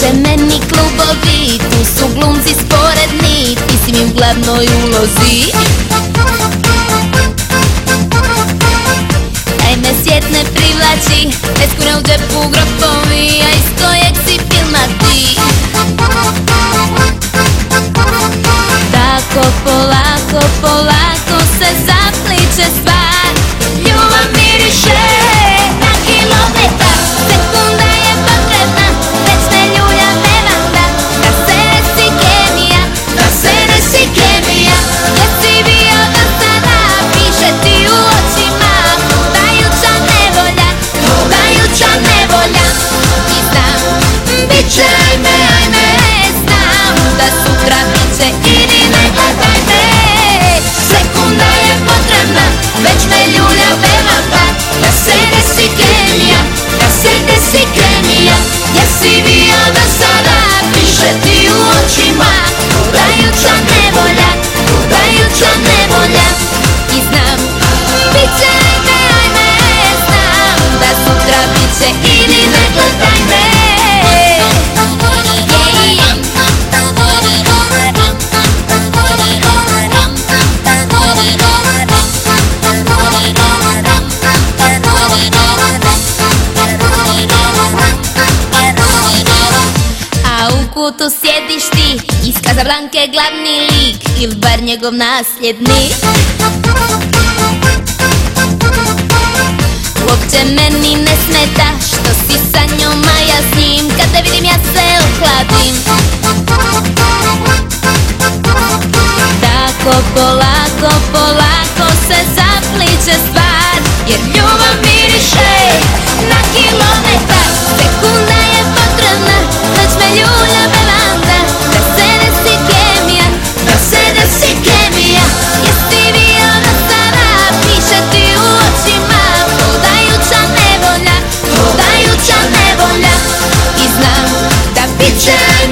Žemeni klubovi, tu su glumci sporedni Ti si mi u glavnoj ulozi. Daj me sjet ne privlači, pesku ne u džepu grob se desi kemija Jesi bio do sada, piše ti u očima Hodajuća nevolja, hodajuća nevolja. I znam, bit će ajme, ajme Znam da sutra bit će idi A u kutu sjediš ti Iz Kazablanke glavni lik Ili bar njegov nasljednik. Uopće meni ne smeta Što si sa njom, a ja s njim. Kad te vidim ja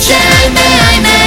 Geçer mi aynı